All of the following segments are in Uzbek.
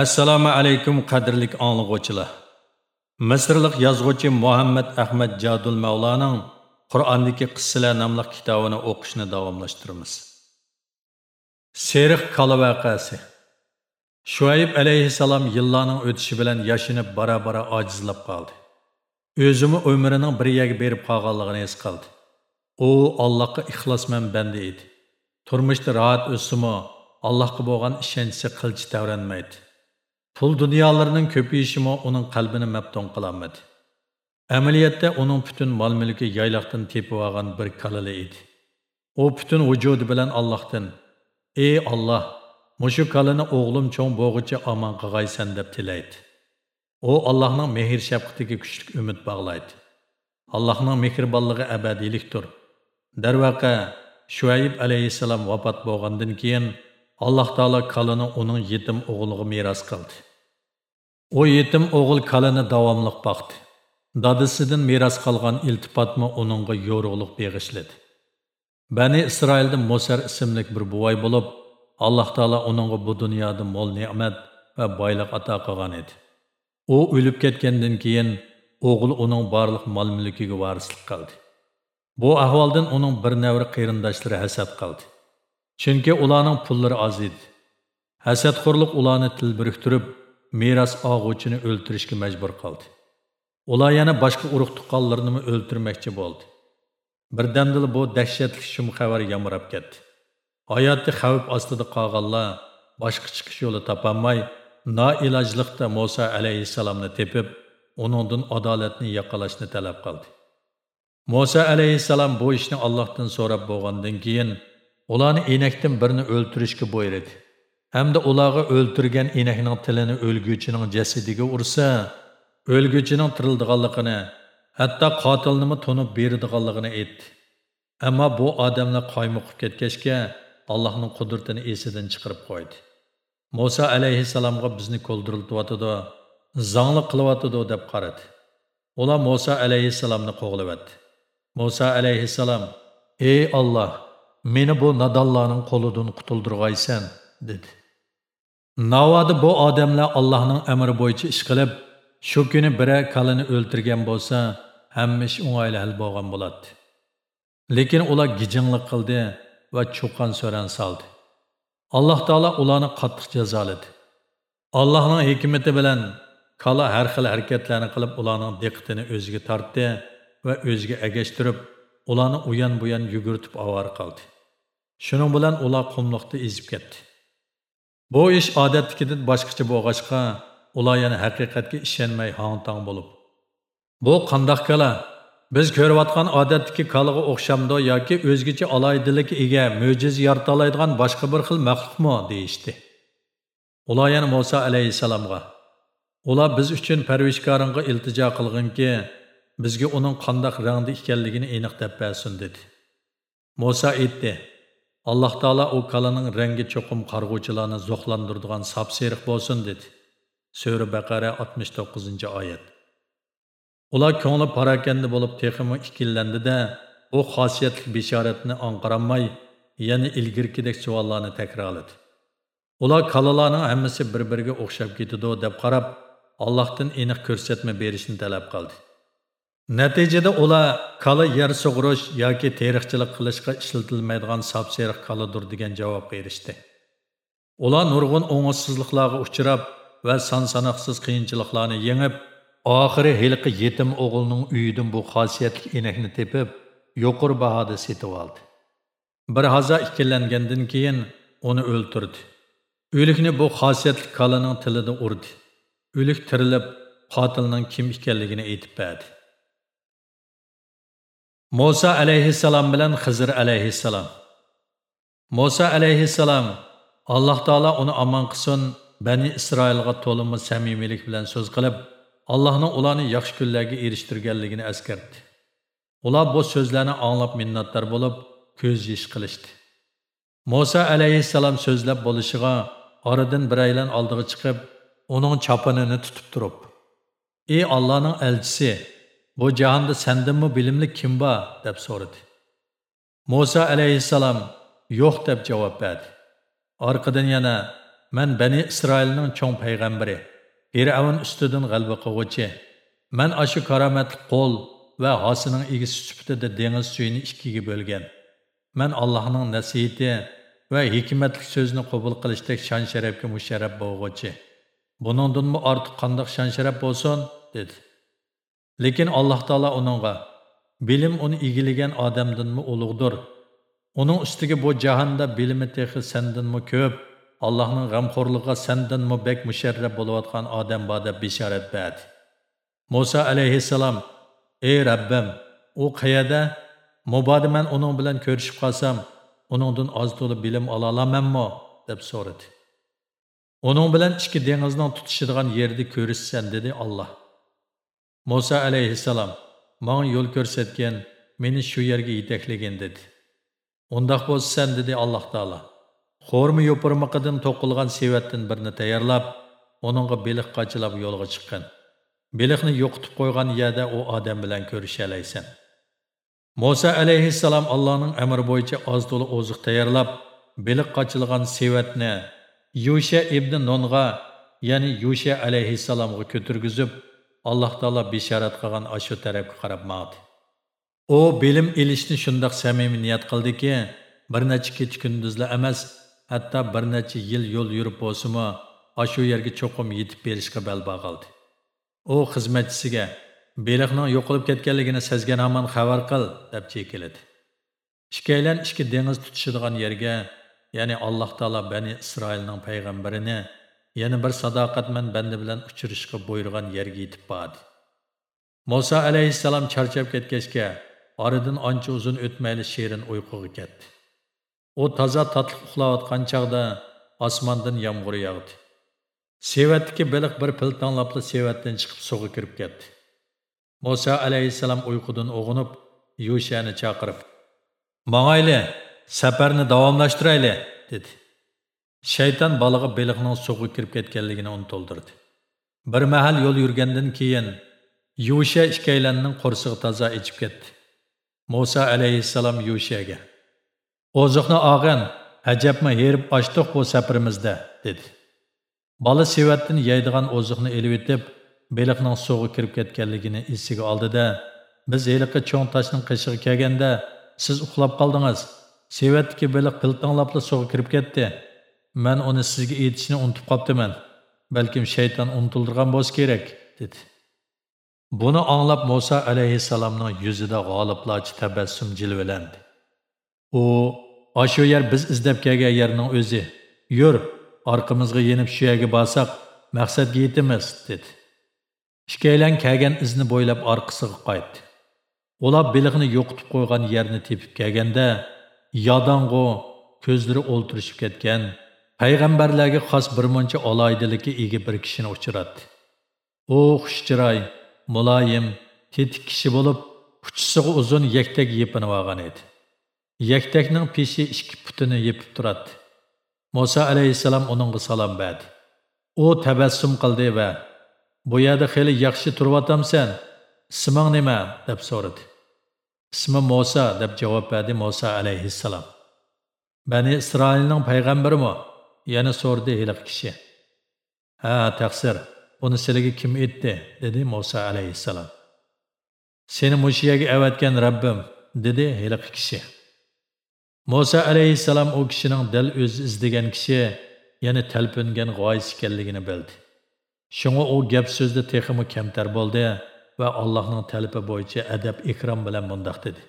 assalomu alaykum qadrlik anglag'uvchilar misrlik yozuvchi muhammad ahmad jadul mavlaning qur'ondagi qissalar nomli kitobini o'qishni davomlashtiramiz. Seriq kala voqeasi shuayb alayhissalom yillarning o'tishi bilan yashinib bora bora ojizlab qoldi. O'zimi umrining bir yerga berib qolganligini his qildi. U allohga ixlosman banda edi. Turmushda rohat o'simi allohga bo'lgan ishonchi qilchi tavranmaydi Pul dunyolarının köpəyişimi onun qalbini məftun qılanmadı. Əməliyyatda onun bütün mal mülkü yaylaqdan tepib olgan bir kalalı idi. O bütün vücudu bilan allohdan "Ey Allah, mushu kalını oğlum çoğ boğucu aman qılğaysan" deb tilaydi. O allohning mehr şəfqətiga kuchlik umid bağlaydı. Allahның mehribonligi abadiylikdir. Darvaqa Şuayb alayhissalom vafot bo'lgandan keyin alloh taolo kalini uning yetim o'g'liga meros qildi u yetim o'g'il kalini davomliq boqdi dadisidan meros qolgan iltifotmi uningga yo'rug'liq beg'ishladi bani isroilda musar ismli bir buvoy bo'lib alloh taolo uningga bu dunyoda mo'l ne'mat va boylik ato qilgan edi u o'lib ketgandan keyin o'g'il uning barliq mol mulkiga varislik qildi bu ahvoldan uning bir navri qarindoshlari hasad qildi Chunki ularning pullari oz edi. Hasadxo'rlik ularni til biriktirib, meros og'uvchini o'ltirishga majbur qildi. Ular yana boshqa urug' tuqqanlarni o'ltirmoqchi bo'ldi. Birdamdil bu dahshatli shum xabar yamrab ketdi. Hayotda xavf ostida qolganlar boshqa chiqish yo'li topolmay, noilojlikda Musa alayhissalomni tepib, uningdan adolatni yaqalashni talab qildi. Musa alayhissalom bu ishni Allohdan so'rab bo'lgandan keyin ularni enakdan birini o'ltirishga buyurdi hamda ularga o'ltirgan enakning tilini o'lguchining jasadiga ursa o'lguchining tirildiganligini hatto qotilnimi tunib beradiganligini aytdi ammo bu odamlar qoymoqib ketgachga allohning qudratini esidan chiqarib qo'ydi muso alayhissalomga bizni ko'ldiriltyotidi zongli qilyotidi deb qaradi ular muso alayhissalomni qo'g'layapti muso alayhissalom ey olloh meni bu nadallarning qo'lidan qutuldirg'aysan dedi. Navoda bu odamlar allohning amri bo'yicha ish qilib shu kuni biri kalini o'ltirgan bo'lsa hamma ish o'ng'ayli hal bo'lgan bo'ladi. Lekin ular gijinglik qildi va cho'qqan so'ran soldi. Alloh taolo ularni qattiq jazoladi. Allohning hikmati bilan kala har xil harakatlarni qilib ularning diqqatini o'ziga tortdi va o'ziga agashtirib ularni uyan buyan yugurtib ovora qildi. Shuning bilan ular qumliqda ezib ketdi. Bu ish odatdagidan boshqacha bo'lg'achqa, ular yana haqiqatga ishonmay hang-tang bo'lib. Bu qandoq kala? Biz ko'rayotgan odatdagi kalaga o'xshamdi yoki o'zgacha aloyidalik ega, mo'jiz yarata oladigan boshqa bir xil maxluqmi deyishdi. Ular yana Musa alayhisalomga Ular biz uchun parvishkoringga iltijo qilginki, bizga uning qandoq rangda ekanligini aniq deb bersin dedi. Musa aytdi: alloh taolo u kalaning rangi cho'qim qarg'uvchilarni zo'qlandiradigan sapseriq bo'lsin dedi sura baqara 69 oyat ular ko'ngli parakanda bo'lib texmi ikkillandida u xosiyatli bishoratni anqaramay yana ilgirkidek savollarni takrorladi ular kalalarning hammasi bir biriga o'xshab ketadi deb qarab allohdan aniq ko'rsatma berishni talab qildi Natijada ular kala соғырыш sug'urish yoki қылышқа qilishga ishlatilmaydigan sapseriq kaladir degan javobga erishdi. Ular nurg'un o'ng'izsizliklarga uchrab va сан-санақсыз qiyinchiliklarni yengib, oxiri heliqi yetim o'g'ilning uyidan bu xosiyatli enakni tepib, yuqori bahoda setib oldi. Bir hazo ikkilangandan keyin uni o'ltirdi. O'likni bu xosiyatli kalaning tilida urdi. O'lik tirilib, qotilning kim ekanligini aytib berdi. Musa alayhissalom bilan Xizr alayhissalom. Musa alayhissalom Alloh taolo uni omon qilsin, Bani Isroilga to'limi samimiylik bilan so'z qilib, Allohning ularni yaxshi kunlarga erishtirganligini askartdi. Ular bu so'zlarni anglab minnatdor bo'lib, ko'z yish qilishdi. Musa alayhissalom so'zlab bo'lishiga oradan bir aylan oldiga chiqib, uning chopinini tutib turib, "Ey Allohning elchisi, bu jahonda sandinmi bilimli kim bor deb so'radi muso alayhissalom yo'q deb javob berdi. Orqadan yana man bani isroilning cho'ng payg'ambari fir'avn ustidan g'alaba qilg'uchi man ashu karomatli qo'l va hosining egisi sifatida dengiz suyini ikkiga bo'lgan. Man allohning nasihati va hikmatli so'zni qabul qilishdek shon sharafga musharraf bo'lg'uchi buningdanmi ortiq qandoq shon sharaf bo'lsin? dedi. Lekin alloh taolo uningga bilim uni egillagan odamdanmi ulug'dir. Uning ustiga bu jahonda bilimi texi sandinmi ko'p allohning g'amxo'rlig'iga sendanmi bek musharrab bo'layotgan odam bor deb bishorat berdi. Muso alayhissalom ey rabbim u qayerda? Mubodi man uning bilan ko'rishib qolsam uningdan oz to'la bilim ola olamanmi? deb so'radi. Uning bilan ikki dengizning tutishadigan yerni ko'rishsan dedi olloh muso alayhissalom manga yo'l ko'rsatgan meni shu yerga yetaklagan dedi. Undoq bo'lsan dedi alloh taolo. Xo'rmi yo'pirmiqidan to'qilgan sevatdan birini tayyorlab uningga beliq qachilab yo'lga chiqqan beliqni yo'qitib qo'ygan yerda u odam bilan ko'rishalaysan. Muso alayhissalom allohning amri bo'yicha oz to'la oziq tayyorlab beliq qochilgan sevatni yusha ibn nonga ya'ni yusha alayhissalomga ko'tirgizib alloh taolo bishorat qilgan ashu tarafga qarab maqdi u bilim ilishni shundoq samimiy niyat qildiki bir necha kecha kunduzlar emas hatto bir necha yil yo'l yurib bo'lsimi ashu yerga cho'qim yetib berishga bal bog'ildi u xizmatchisiga beliqning yo'qolib ketganligini sezgan hamon xabar qil deb chekiladi ikkalan ikki dengiz tutishadigan yerga ya'ni alloh taolo bani isroilning payg'ambarini yana bir sadoqatman banda bilan uchrashishga buyurgan yerga yetib bordi. Muso alayhissalom charchab ketgachga oradan ancha uzun o'tmayli shirin uyquga ketdi. U toza totliq uxlayotgan chog'da osmondan yomg'ir yog'di. Sevatdiki baliq bir piltonlabli sevatdan chiqib suvga kirib ketdi. Muso alayhissalom uyqudan uyg'unib yushani chaqirib mong'ayli safarni davomlashtirayli dedi. Shayton balığı beliqning suvga kirib ketganligini unutildirdi bir mahal yo'l yurgandan keyin yusha ikkaylanning qo'rsig'i toza ichib ketdi. Muso alayhissalom yushaga oziqni og'in ajabmi herib ochdiq bu safarimizda dedi. Bola sevatdan yeydigan oziqni elib etib beliqning suvga kirib ketganligini esiga oldida biz heliqi cho'ng toshning qishig'i kelganda siz uxlab qoldingiz. Sevatdagi beliq piltonlabla suvga kirib ketdi. Man uni sizga aytishni unutib qolibdiman balkim shayton unutildirgan bo'lsa kerak dedi. Buni anglab muso alayhissalomning yuzida g'oliblarcha tabassum jilvalandi u ashu yer biz izlab kelgan yerning o'zi. Yur orqamizga yenib shu yerga borsak maqsadga yetamiz dedi. Ikkalan kelgan izni bo'ylab orqasiga qaytdi. Ular beliqni yo'qitib qo'ygan yerni tepib kelganda yodong'u ko'zlari o'ltirishib ketgan payg'ambarlarga xos bir muncha oloydilikka ega bir kishini uchratdi. U xushchiroy muloyim tetik kishi bo'lib uchisiga uzun yaktak yepinib olgan edi. Yaktakning peshi ikki putini yepib turadi muso alayhissalom uningga salom berdi. U tabassum qildi va bu yerda hali yaxshi turyotamsan isming nima? deb so'radi. Ismi muso deb javob berdi muso alayhissalom. Bani isroilning payg'ambarimi? Yana so'rdi hiliq kishi. Ha taqsir buni sizlarga kim aytdi? dedi muso alayhissalom. Seni mushiyaga avatgan rabbim dedi hiliq kishi. Muso alayhissalom u kishining dil o'zi izlagan kishi yana talpingan g'oyis ekanligini bildi. Shunga u gap so'zda texmi kamtar bo'ldi va allohning talabi bo'yicha adab ikrom bilan mundoq dedi.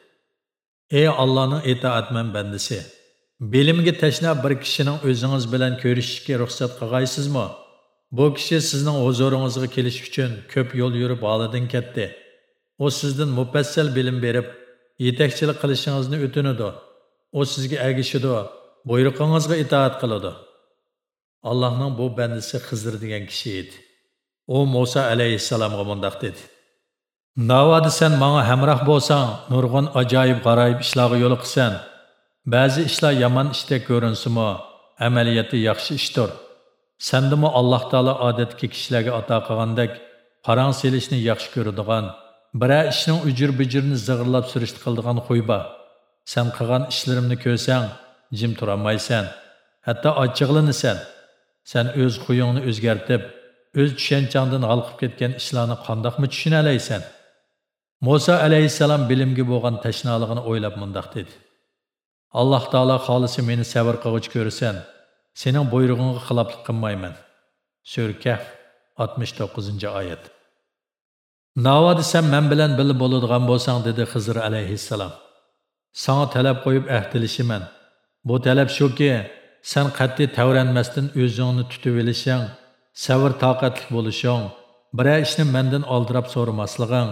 Ey allohning itoatman bandisi bilimga tashna bir kishining o'zingiz bilan ko'rishishga ruxsat qilgaysizmi? Bu kishi sizning huzuringizga kelish uchun ko'p yo'l yurib holidan ketdi. U sizdan mufassal bilim berib yetakchilik qilishingizni o'tinadi u sizga agishidi buyruqingizga itoat qiladi. Allohning bu bandisi xizr degan kishi edi. U muso alayhissalomga mundoq dedi. Navoda sen manga hamroh bo'lsang nurg'un ajoyib g'aroyib ishlarga yo'l qilsan ba'zi ishlar yaman ishdek görünsümü, amaliyati yaxshi ishdir sandimi alloh taolo odatga kishilarga ato qilgandek parang selishni yaxshi ko'radigan biror ishning ujur bujurni zig'irlab surishni qildigan xuy bor sen qilgan ishlarimni ko'rsang jim turamaysan. hatto ochiqlanasan Sen öz xuyungni o'zgartib, o'z tushanchangdan halqib ketgan ishlarni qandoqmi tushunalaysan? Musa alayhissalom bilimgi bo'lgan tashnoligini o'ylab mundoq dedi. Allah Taala xolisi meni sabr qilg'ich ko'rsan, sening buyrug'ingga xiloflik qilmayman. Sura Kahf 69-oyat. Navoda sen men bilan bilib bo'ladigan bo'lsang dedi Xizr alayhissalom. Sana talab qo'yib ahdilishiman. Bu talab shuki, sen qat'iy tavranmasdan o'zingni tutib olishing, sabr toqatli bo'lishing, biror ishni mendan oldirab so'ramasliging,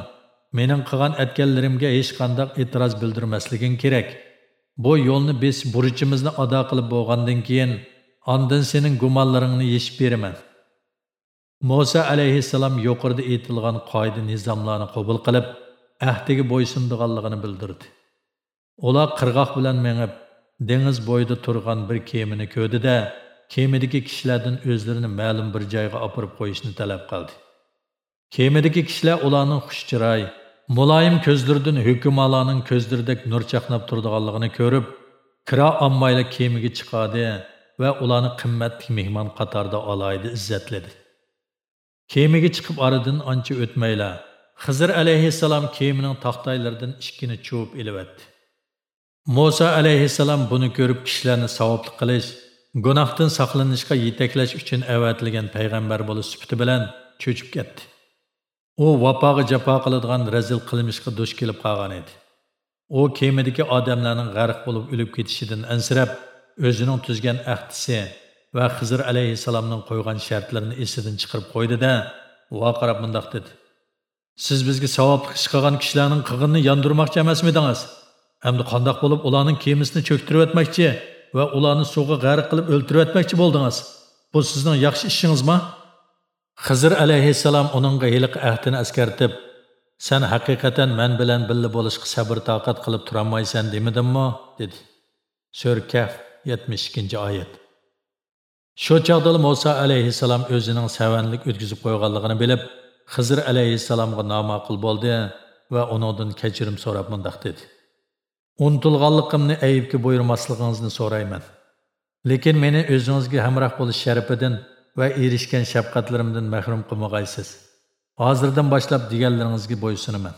mening qilgan atganlarimga hech qanday e'tiroz bildirmasliging kerak. Bu yo'lni biz burchimizni ado qilib bo'lgandan keyin, ondan sening gumonlaringni yechib beraman. Musa alayhissalom yuqorida aytilgan qoida nizomlarni qabul qilib, ahdiga bo'ysundiganligini bildirdi. Ular qirg'oq bilan mengib, dengiz bo'yida turgan bir kemini ko'rdi-da, kemidagi kishilardan o'zlarini ma'lum bir joyga opirib qo'yishni talab qildi. Kemidagi kishilar ularning xushchiroy chiroy, muloyim hukm hukmalaning ko'zlaridek nur chaqnab turganligini ko'rib, kira ommayla kemiga chiqadi va ularni qimmatli mehmon qatorida olaydi izzatladi. Kemiga chiqib oradan ancha o'tmayla, Xizr alayhissalom kemining taxtaylaridan ikkini chuvib elibdi. Musa alayhissalom buni ko'rib kishilarni savobli qilish, gunohdan saqlanishga yetaklash uchun avatilgan payg'ambar bo'lish sifati bilan cho'chib ketdi. U vafoga jafo qiladigan razil qilmishga duch kelib qolgan edi. U kemadagi odamlarning g'arq bo'lib o'lib ketishidan ansirab, o'zining tuzgan ahdisi va hizr alayhissalomning qo'ygan shartlarini esidan chiqarib qo'ydida vaqirab mundoq dedi. Siz bizga savobli ish qilgan kishilarning qig'inini yondirmoqchi emasmidingiz? hamda qandoq bo'lib ularning kemisini cho'ktirib o'tmoqchi va ularni suvga g'arq qilib o'ltirib o'tmoqchi bo'ldingiz. Bu sizning yaxshi ishingizmi? Xizr alayhissalom әхтін әскертіп, «Сән askartib, мән білән білі болышқы сәбір тақат қылып тұрамай сән turolmaysan ма?» деді. Сөр Кәф 72-oyat. Shu chaqda Musa alayhissalom o'zining savanlik o'tkazib qo'yganligini bilib, Xizr alayhissalomga nomaqul bo'ldi va uningdan kechirim so'rab mundaq dedi. Unutilganligimni ayibga buyurmasligingizni so'rayman. Lekin meni o'zingizga hamroh bo'lish sharafidan va erishgan shafqatlarimdan mahrum qilmag'aysiz. Hozirdan boshlab deganlaringizga bo'ysunaman.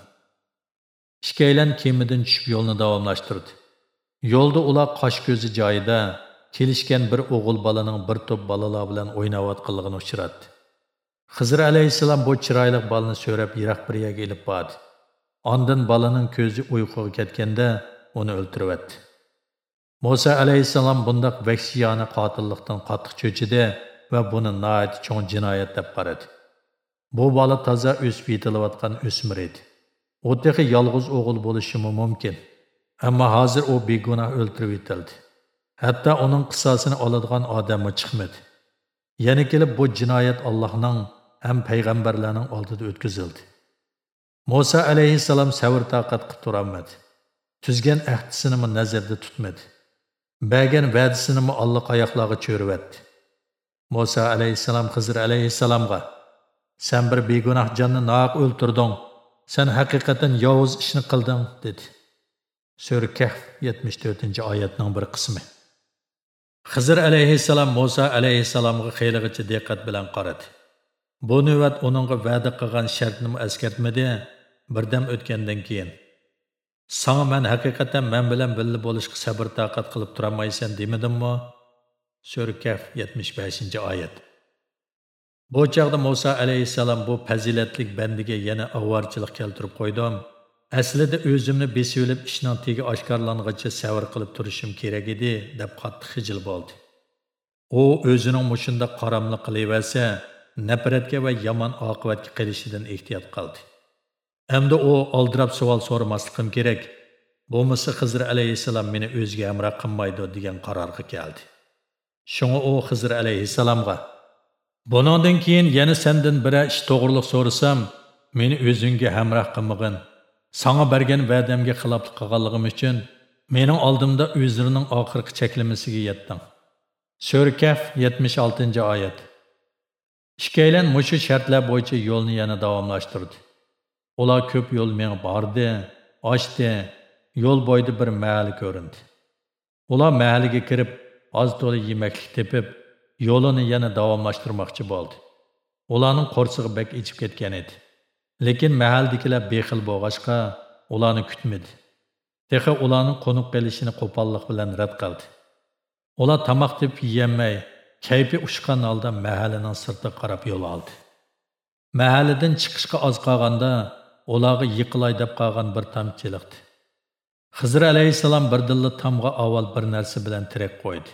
Ishkaylan kemadan tushib yo'lni davomlashtirdi. Yo'lda ular qosh ko'zi joyida kelishgan bir o'g'il balaning bir to'p balalar bilan o'ynayotganligini uchratdi. Xizr alayhissalom bu chiroyli bolani so'rab yiroq bir yerga ilib bordi. Ondan bolaning ko'zi uyquga ketganda uni o'ltiribdi muso alayhissalom bundoq vahshiyona qotillikdan qattiq cho'chidi va buni noit cho'ng jinoyat deb qaradi. Bu bola toza o'sib yetilayotgan o'smir edi. U texi yolg'iz o'g'il bo'lishi mumkin ammo hozir u begunoh o'ldirib yetildi hatto uning qissosini oladigan odami chiqmadi. Yana kelib bu jinoyat allohning ham payg'ambarlarning oldida o'tkazildi. Muso alayhissalom savr toqat qilib turolmadi. Tuzgan ahdisinimi nazarda tutmadi. Bergan va'dasinimi alloh oyoqlarga cho'rivatdi Musa alayhissalom xizr alayhissalomga "Sen bir begunoh jonni noq o'ltirding. Sen haqiqatan yovuz ishni qilding dedi. Sura kahf yetmish to'rtinchi oyatning bir qismi. Xizr alayhissalom Musa alayhissalomga xeylig'icha diqqat bilan qaradi. Bu navbat uningga va'da qilgan shartni askartmadi birdam o'tgandan keyin. Sana men həqiqətən mən bilən billi bolışqı səbir taqat qılıb turamaysan demidimmi? Sura 75-ci ayət. Bu çağda Musa alayhissalom bu fazilatlik bandiga yana avvarchilik keltirib qo'ydim. Aslida o'zimni besilib ishning tegi oshkorlanguncha savr qilib turishim kerak edi deb qattiq xijil bo'ldi. U o'zining mushunda qaramli qilaversa, nafratga va yomon oqibatga qilishidan ehtiyot qildi. Әмді о алдырап savol so'ramasligim kerak. Bo'lmasa Xizr alayhissalom meni o'ziga hamroh qilmaydi degan qarorga keldi. Shunga u Хызыр alayhissalomga Bundan keyin yana sendan bir ish to'g'riliq so'rasam, meni o'zingga hamroh qilmag'in. саңа bergan вәдемге xiloflik qilganligim uchun mening oldimda өзірінің oxirgi чәкілімісіге еттің. Сөркәф 76-oyat. Шкейлен mushu shartlar bo'yicha yo'lni yana davomlashtirdi. Ular ko'p yo'l мен bordi, ochdi, yo'l bo'yida bir мәлі ko'rindi. Ular мәліге kirib, oz to'la yemaklik tepib, yo'lini yana davomlashtirmoqchi bo'ldi. Ularning qo'rsig'i bek ichib ketgan edi. Lekin mahaldagilar bexil bo'lg'achqa ularni kutmadi. Texi ularning qo'nib qolishini qo'pollik bilan rad qildi. Ular tamoq deb yeyolmay, kayfi ushgan holda mahallaning sirtiga qarab yo'l oldi. Mahalladan chiqishga oz qolganda ularga yiqilay deb qolgan bir tam chiliqdi. Xizr bir birdilla tamga avval bir narsa bilan tirek qo'ydi.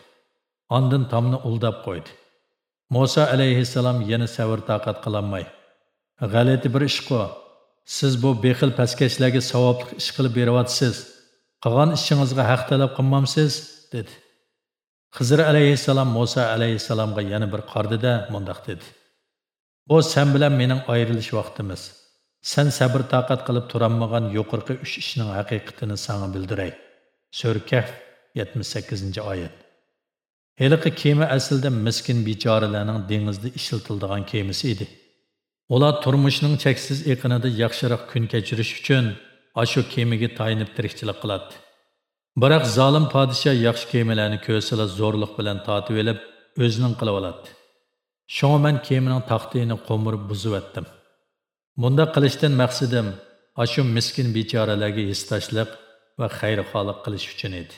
Ondan tamni uldab qo'ydi. Musa alayhissalom yana savr taqat qilolmay, g'alati bir ish qo. Siz bu bexil paskashlarga savobli ish qilib beryapsiz. Qilgan ishingizga haq talab qilmamsiz, dedi. Xizr alayhissalom Musa alayhissalomga yana bir qardida mundaq dedi. Bu sen bilan mening ayrilish vaqtimiz. Sen sabr taqat qilib turolmagan yuqorqi 3 ishning haqiqatini sana bildiray. Sura Kahf 78-oyat. Heliqi kema aslida miskin bechoralarning dengizda ishlatiladigan kemasi edi. Ular turmushning cheksiz iqinida yaxshiroq kun kechirish uchun ashu kemaga tayinib tirikchilik qiladi. Biroq zolim podshoh yaxshi kemalarni ko'rsala zo'rlik bilan tatib olib, o'zining qilib oladi. Shunga men kemaning taxtini qo'mirib buzib etdim. Bunda qilishdan maqsadim ashu miskin bechoralarga hissashlik va xayrixohlik qilish uchun edi.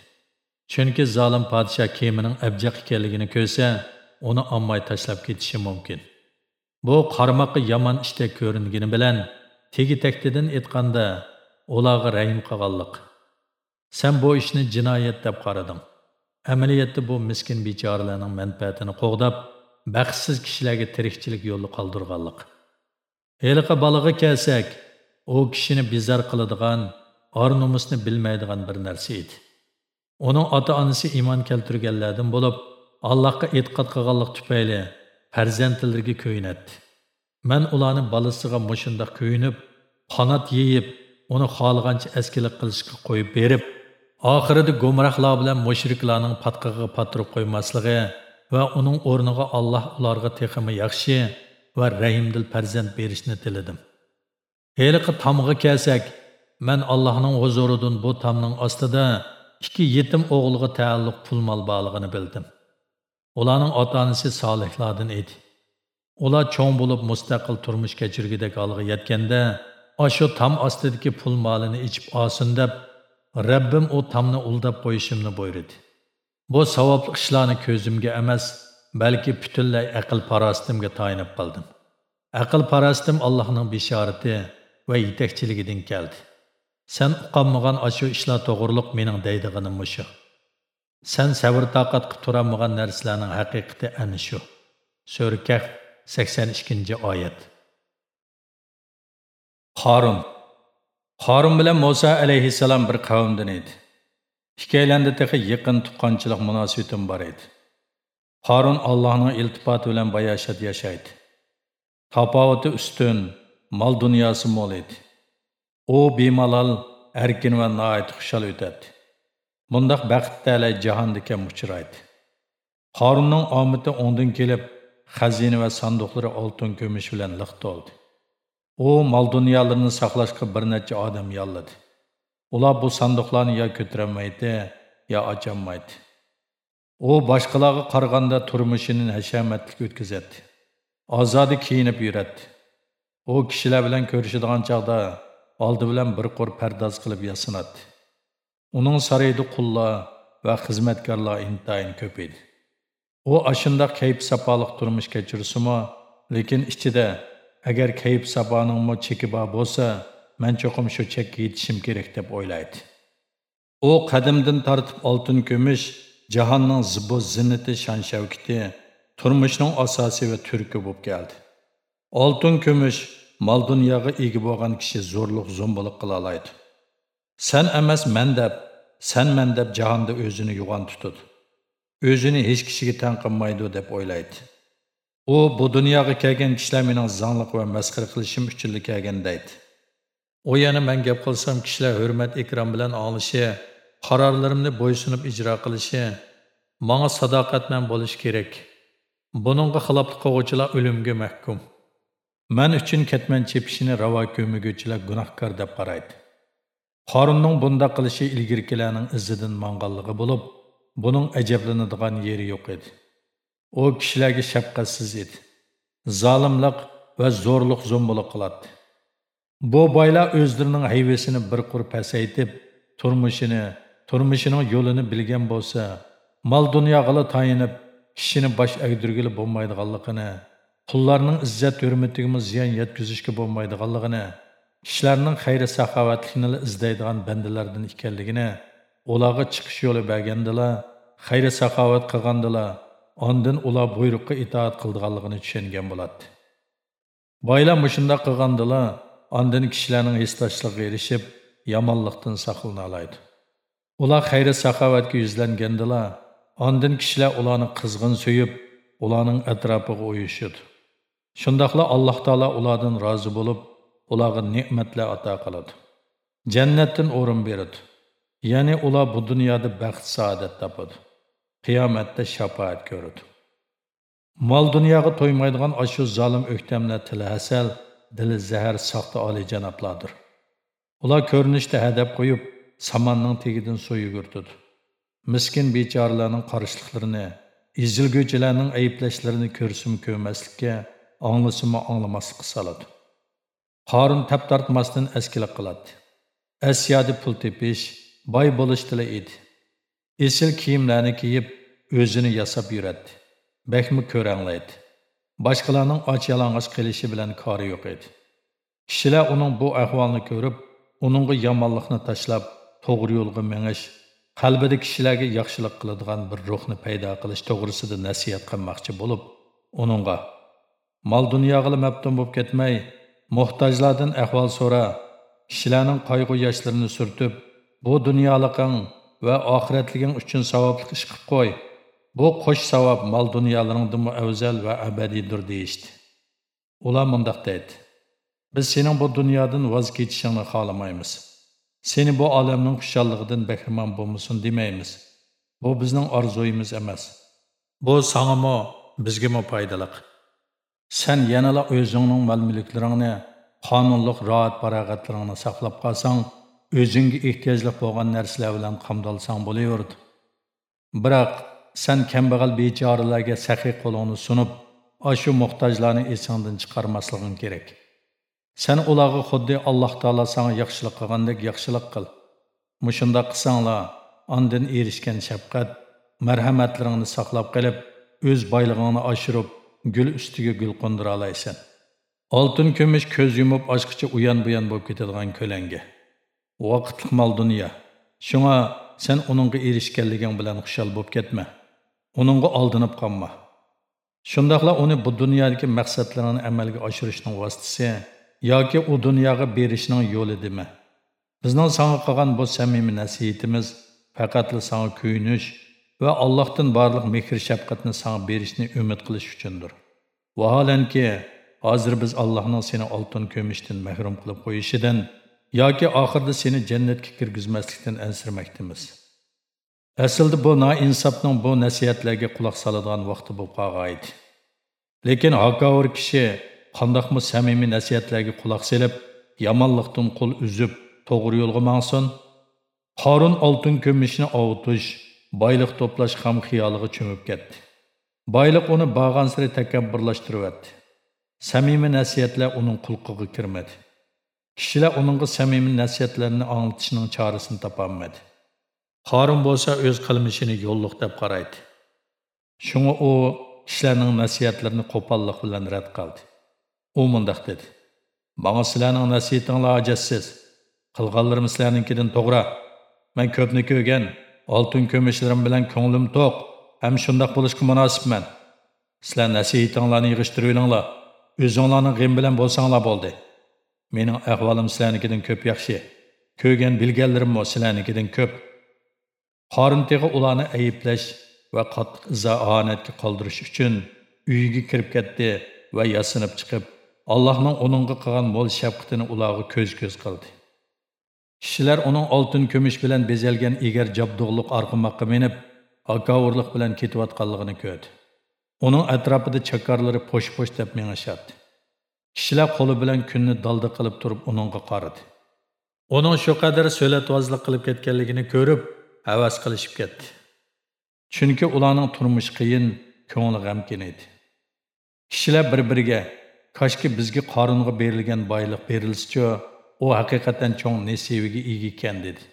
Chunki zolim podshoh kemining abjaq ekanligini ko'rsa, uni olmay tashlab ketishi mumkin. Bu qarmoqqa yomon ishda ko'ringani bilan tegi taktidan aytganda ularga rahim qilganlik. Sen bu ishni jinoyat deb qarading. Amaliyotda bu miskin bechoralarning manfaatini qo'g'dab, baxtsiz kishilarga tirikchilik yo'li qoldirganlik. Heliqa balaga kelsak, u kishini bezar qiladigan, or nomusni bilmaydigan bir narsa edi. Uning ota-onasi iymon keltirganlardan bo'lib, Allohga e'tiqod qilganlik tufayli farzandlariga ko'ynatdi. Men ularni balasiga mushunda ko'yinib, qanot yeyib, uni xohlagancha askilik qilishga qo'yib berib, oxirida gumrohlar bilan mushriklarning patqiga patirib qo'ymasligi va uning o'rniga Alloh ularga texmi yaxshi va rahimdil farzand berishni tiladim. Heliqi tamg'a kelsak, мен Allohning huzuridan bu tamning астыда, ikki yetim o'g'ilga taalluq pul mol borligini bildim. Ularning ota-onasi solihlardan edi. Ular cho'ng bo'lib mustaqil turmush kechirgidek olg'a yetganda, ashu tam ostidagi pul molini ichib olsin deb, Rabbim u tamni uldab qo'yishimni buyurdi. Bu savobli ishlarni ko'zimga emas, balki butunlay aql parostimga tayinib qoldim. Aql parostim Allohning bishorati va yetakchiligidan keldi. Sen uqanmagan ashu ishlar to'g'riliq mening deydiganim mushu. Sen sabr taqat qilib turamagan narsalarning haqiqati ani shu. Sura Kahf 82-oyat. Qarun Qarun bilan Musa alayhissalom bir qavmdan edi. Ikkalanda tehi yaqin tuqqanchilik munosabatim bor edi. Qarun Allohning iltifoti bilan bayashat yashaydi. Tapovati ustun, mol dunyosi mo'l edi. U bemalol, erkin va noit xushal o'tadi. Bundaq baxtdalay jahonda kam uchraydi. Qarunning omati ondan kelib, xazina va sanduqlari oltin kumush bilan liq to'ldi. U mol dunyolarini saqlashga bir necha odam yolladi. Ular bu sanduqlarni yo ko'tarolmaydi, yo ocholmaydi. U boshqalarga qaraganda turmushini hashamatlik o'tkazadi. Ozodi kiyinib yuradi. U kishilar bilan ko'rishadigan chaqda oldi bilan bir qo'r pardoz qilib yasanadi Uning saroyida qullar va xizmatkorlar intayin ko'p edi. U ashundoq kayf sapoliq turmush kechirsimi, lekin ichida agar kayf saponingmi cheki bor bo'lsa, man cho'qim shu chekka yetishim kerak deb o'ylaydi. U qadimdan tortib oltin kumush, jahonning zibu zinnati shan shavkiti, turmushning asosi va turki bo'lib keldi. Oltin kumush mol dunyoga ega bo'lgan kishi zo'rliq zo'mbilik qila oladi. Sen emas men deb, sen men deb jahonda o'zini yo'g'on tutadi. O'zini hech kishiga tan qilmaydi deb o'ylaydi. U bu dunyoga kelgan kishilar mening zonliq va masxara qilishim uchun kelgan deydi. U yana men gap qilsam kishilar hurmat ikrom bilan olishi, qarorlarimni bo'ysunib ijro qilishi, menga sadoqatman bo'lishi kerak. Buningga xiloflik qilg'uvchilar o'limga mahkum. Men uchun ketman chepishini ravo ko'miguvchilar gunohkor deb qaraydi. Qorunning bunda qilishi ilgirkilarning izidan manganligi bo'lib, buning ajablanadigan yeri yo'q edi. u kishilarga shafqatsiz edi zolimlik va zo'rliq zo'mbuliq qiladi bu boylar o'zlarining hayvasini bir qur pasaytib turmushini turmushining yo'lini bilgan bo'lsa mol dunyoga tayinib kishini bosh agdirgili bo'lmaydiganligini qullarning izzat hurmatiga ziyon yetkazishga bo'lmaydiganligini kishilarning xayri saxovatlikni izlaydigan bandalardan ekanligini ularga chiqish yo'li bergandilar xayri saxovat qilgandilar ondan ular buyruqqa itoat qildiganligini tushungan bo'ladi boylar mushunda qilgandilar ondan kishilarning hislashligiga erishib yomonlikdan saqlana oladi ular xayri saxovatga yuzlangandilar ondan kishilar ularni qizg'in suyib ularning atrofiga uyushidi shundoqla alloh taolo ulardan rozi bo'lib ularga ne'matlar ato qiladi. Jannatdan o'rin beradi. Ya'ni ular bu dunyoda baxt saodat topadi. Qiyomatda shafoat ko'radi. Mol dunyoga to'ymaydigan ashu zolim o'ktamlar tili hasal dili zahar soxta oliyjanoblardir ular ko'rinishda hadab qo'yib samonning tegidan suv yugurtidi miskin bechoralarning qarishliqlarini izilguvchilarning ayblashlarini ko'rsim ko'rmaslikka anglasimi anglamaslikqa soladi qorin tap tortmasdan askilik qiladi asyodi pul tepish boy bo'lish tili edi esil kiyimlarni kiyib o'zini yasab yuradi bakmi ko'ranglaydi boshqalarning och yalang'och qilishi bilan kori yo'q edi kishilar uning bu ahvolni ko'rib uningga yomonlikni tashlab to'g'ri yo'lga mengish qalbida kishilarga yaxshilik qiladigan bir ruhni paydo qilish to'g'risida nasihat qilmoqchi bo'lib uningga mol dunyoga maftun bo'lib ketmay muhtojlardan ahvol so'ra kishilarning qayg'u yoshlarini surtib bu dunyoliqing va oxiratliging uchun savobli ish qilib qo'y. Bu qo'sh savob mol dunyolaringdan afzal va abadiydir deyishdi. Ular mundoq deydi. Biz sening bu dunyodan voz kechishingni xohlamaymiz. Seni bu olamning xushalligidan bahramon bo'lmasin demaymiz. Bu bizning orzuyimiz emas. Bu sangamo bizgami foydaliq? Sen yanala özünün mal mülklerini, qonunliq roat farog'atlaringni saqlab qolsang o'zingga ehtiyojli bo'lgan narsalar bilan qamdalsang bo'laverdi biroq sen kambag'al bechoralarga saxiy qo'lingni sunib ashu muhtojlarni esingdan chiqarmasliging kerak Sen ularga xuddi Alloh taolo sana yaxshilik qilgandek yaxshilik qil. Mushunda qilsanglar, ondan erishgan shafqat, marhamatlaringni saqlab qilib, o'z boylig'ingni oshirib, gul ustiga gul qo'ndira olaysan. Oltin kumush ko'z yumib ochqicha uyan buyan bo'lib ketadigan ko'langa. Vaqtlik mol dunyo. Shunga sen uningga erishganliging bilan xushal bo'lib ketma. Uningga oldinib qolma. Shundaqla uni bu dunyodagi maqsadlarini amalga oshirishning vositasi yoki u dunyoga berishning yo'li dema bizning sanga qilgan bu samimiy nasihatimiz faqatli sanga kuyinish va allohdan barliq mehr shafqatni sanga berishni umid qilish uchundir vaholanki hozir biz allohning seni oltin ko'mishdan mahrum qilib qo'yishidan yoki oxirda seni jannatga kirgizmaslikdan ansirmoqdamiz aslida bu noinsofning bu nasihatlarga quloq soladigan vaqti bo'lib qolgan edi lekin hakovur kishi qandoqmi samimiy nasihatlarga quloq solib, yomonlikdan qo'l uzib, to'g'ri yo'lga mangsin? Qorun oltin ko'mishni ovutish, boylik to'plash ham xiyoliga cho'mib ketdi. Boylik uni bag'an siri takabburlashtiryapti. Samimiy nasihatlar uning qulqiga kirmadi. Kishilar uningga samimiy nasihatlarni anglatishning chorasini topolmadi. Qorun bo'lsa o'z qilmishini yo'lliq deb qaraydi. Shunga u kishilarning nasihatlarini qo'pollik bilan rad qildi. u mundoq dedi manga sizlarning nasihatinglar ajatsiz qilganlarim sizlarninkidan тоғыра. Мен көпні көген, oltin ko'mishlarim bilan ko'nglim to'q. Ham shundoq bo'lishga munosibman. Sizlar nasihatinglarni yig'ishtiringlar o'zinglarning g'im bilan bo'lsanglar bo'ldi. Mening ahvolim sizlarnikidan ko'p yaxshi. Ko'rgan bilganlarimmi sizlarnikidan ko'p. Qorintig'i ularni ayblash va qattiq izoonatga qoldirish uchun uyiga kirib ketdi va yasinib chiqib Allohning uningga qilgan mo'l shafqatini ularga ko'z-ko'z qildi. Kishilar uning oltin kumush bilan bezalgan egar jabdug'liq arqimoqqa minib, akavurlik bilan ketayotganligini ko'rdi. Uning atrofida chakarlari posh-posh deb mengishadi. Kishilar qo'li bilan kunni dalda qilib turib uningga qaradi. Uning shu qadar so'latvozlik qilib ketganligini ko'rib, havas qilishib ketdi. Chunki ularning turmush qiyin, ko'ngli g'amkin edi kishilar bir biriga koshki bizga qoringa berilgan boylik berilsichu u haqiqatan cho'ng nesibiga ega ekan dedi.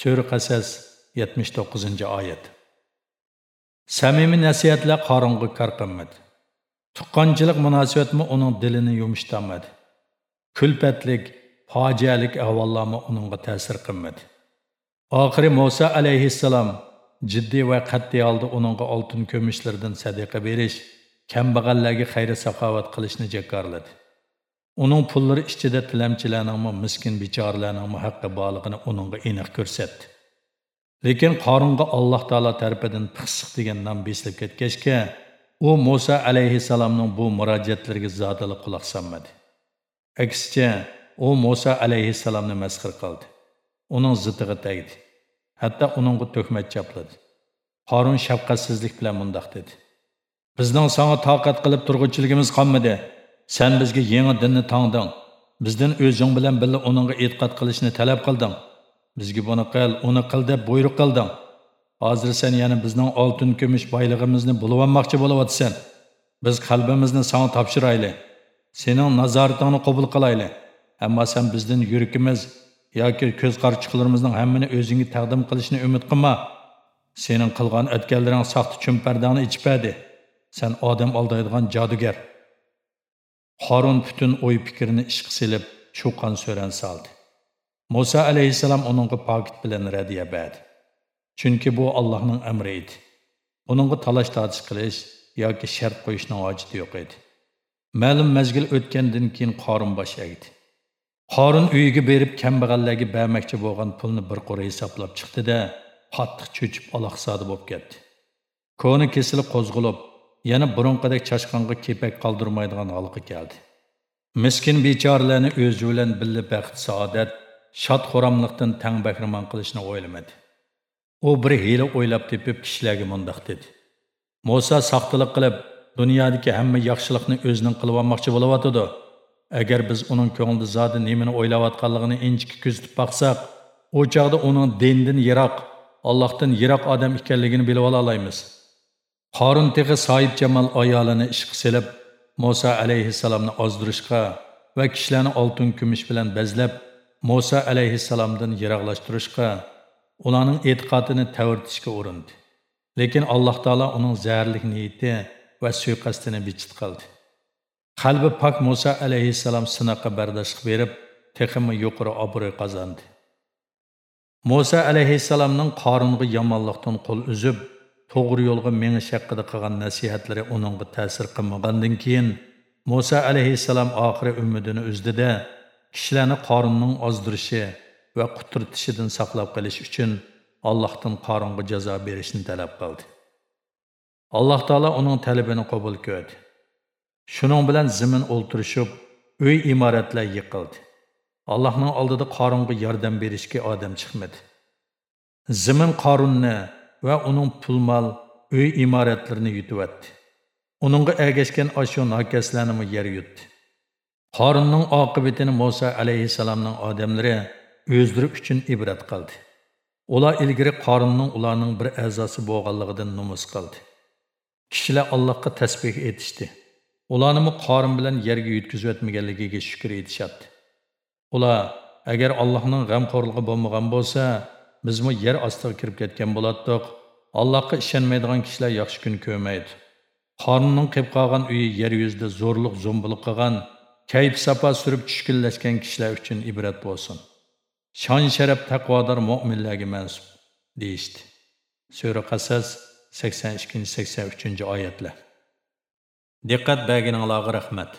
So'ri qasas 79 oyat. Samimiy nasihatlar qoringa kor qilmadi. Tuqqonchilik munosabatmi uning dilini yumishtirmadi kulpatlik fojialik ahvollarmi uningga ta'sir qilmadi. Oxiri muso alayhissalom jiddiy va qat'iy holda uningga oltin ko'mishlardan sadaqa berish kambag'allarga xayri saxovat qilishni jakorladi. Uning pullari ichida tilamchilarning miskin bechoralarning haqqi borlig'ini uningga aniq ko'rsatdi. Lekin qoringa alloh taolo tarafidan pixsiq degan nom besilib ketgachga u muso alayhissalomning bu murojaatlariga zodila quloq solmadi. Aksicha u muso alayhissalomni masxir qildi. Uning zitiga tegdi hatto uningga tuhmat chapladi. Qorun shafqatsizlik bilan mundoq dedi. Bizning sanga toqat qilib turg'uchiligimiz qolmadi. Sen bizga yangi dinni tangdang. Bizdan o'zing bilan birga uningga e'tiqod qilishni talab qilding. Bizga buni qil uni qil deb buyruq qilding. Hozir sen yana bizning oltin kumush boylig'imizni bulib olmoqchi bo'lyapsan biz qalbimizni sanga topshirayli sening nazoratingni qabul qilayli ammo sen bizdan yurikimiz yoki ko'z qarchiqlarimizning hammani o'zingga taqdim qilishni umid qilma. Sening qilgan o'tganlaring soxta chumpardangni ichpadi sen odam aldaydigan jodugar Harun bütün o'y fikrini ishqa silib cho'qon so'ran saldi. Musa alayhissalom uningga pokit bilan radiya berdi. Chunki bu allohning amri edi. Uningga talash tortish qilish yoki shart qo'yishning hojati yo'q edi. Ma'lum mazgil o'tgandan keyin Qorun bosh egdi. Qorin uyiga berib kambag'allarga bermoqchi bo'lgan pulni bir qo'ra hisoblab chiqdi-da, qattiq cho'chib aloqsadi bo'lib ketdi. Ko'ni kesilib qo'zg'ilib, yana burunqidek chashqonga kepak qoldirmaydigan holga keldi. Miskin bechoralarni o'zi bilan birga baxt saodat shod xuramliqdan tang bahramon qilishni o'ylamadi. U bir hiyla o'ylab tepib kishilarga mundoq dedi. Muso soxtalik qilib dunyodagi hamma yaxshilikni o'zining qilib olmoqchi bo'lyotidi agar biz uning ko'nglida zodi nimani o'ylayotganligini inchki kuzatib boqsak u chog'da uning dindan yiroq allohdan yiroq odam ekanligini bilib ola olamiz. Qorun tig'i soyib Jamal ayolini ishqa silib Musa alayhissalomni ozdirishga va kishilarni oltin kumush bilan bezlab Musa alayhissalomdan yiroqlashtirishga ularning e'tiqodini tavirtishga urindi. Lekin alloh taolo uning zaharlik niyati va suiqasdini bichit qildi. Qalbi pok muso alayhissalom sinoqqa bardoshlik berib texmi yuqori obro'y qozondi muso alayhissalomning qoringa yomonlikdan qo'l uzib to'g'ri yo'lga menish haqida qilgan nasihatlari uningga ta'sir qilmagandan keyin muso alayhissalom oxiri umidini uzdida kishilarni qorinning ozdirishi va quturtishidan saqlab qolish uchun allohdan qoringa jazo berishni talab qildi. Alloh taolo uning talabini qabul ko'rdi shuning bilan zimin o'ltirishib uy imoratlar yiqildi. Allohning oldida qoringa yordam berishga odam chiqmadi. Zimin qorunni va uning pulmol uy imoratlarini yutyapti. Uningga ergashgan ashu nokaslarni yer yutdi. Qorinning oqibatini muso alayhissalomning odamlari o'zlari uchun ibrat qildi. Ular ilgari qorinning ularning bir a'zosi bo'lganligidan numus qildi. Kishilar allohga tasbeh etishdi. Ularni qorin bilan yerga yutkazib o'tmaganligiga shukur etishyapti ular agar allohning g'amxo'rligi bo'lmagan bo'lsa bizmi yer ostiga kirib ketgan bo'lardik allohga ishonmaydigan kishilar yaxshi kun ko'rmaydi. Qornining qilib qolgan uyi yer yuzida zo'rliq zo'mbiliq qilgan kayf sapa surib tushkunlashgan kishilar uchun ibrat bo'lsin. Shon sharaf taqvodor mo'minlarga mansub deyishdi. Sura qasas 82-83 oyatlar. Diqqat berganinglarga rahmat.